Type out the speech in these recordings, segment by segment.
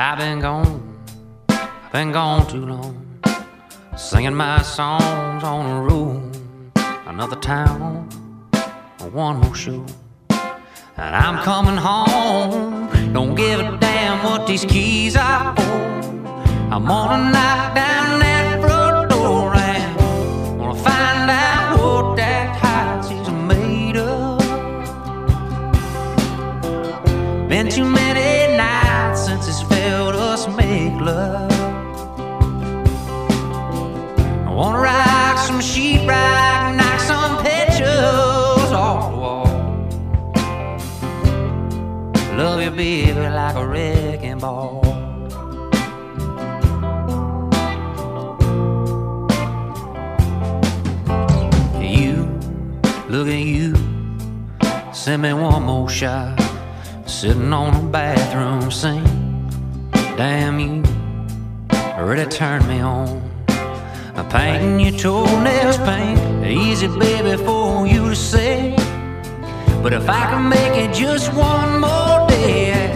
I've been gone, been gone too long. Singing my songs on the road, another town, one more show. And I'm coming home, don't give a damn what these keys are for. I'm gonna knock down that front door and gonna find out what that house is made of. Been too many love. I wanna rock some sheetrock, knock some pictures off the wall. Love you, baby, like a wrecking ball. You, look at you, send me one more shot. Sitting on a bathroom sink. Really turned me on. Painting your toenails pink. Easy, baby, for you to say. But if I can make it just one more day,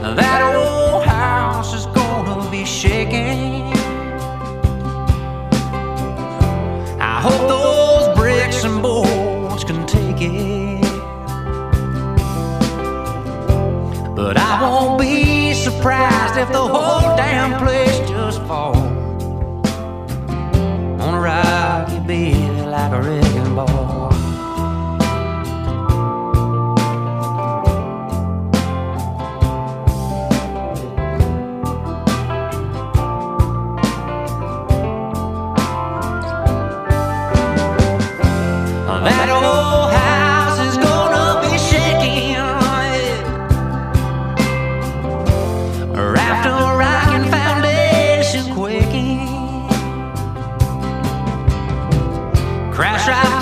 that old house is gonna be shaking. I hope those bricks and boards can take it. But I won't be surprised if the whole damn place just falls. Wanna rock you, baby, like a wrecking ball.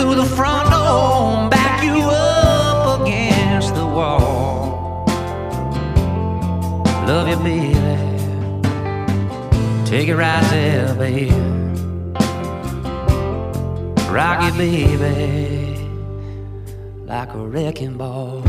Through the front door back you up against the wall. Love you, baby. Take it right there, baby. Rock you, baby, like a wrecking ball.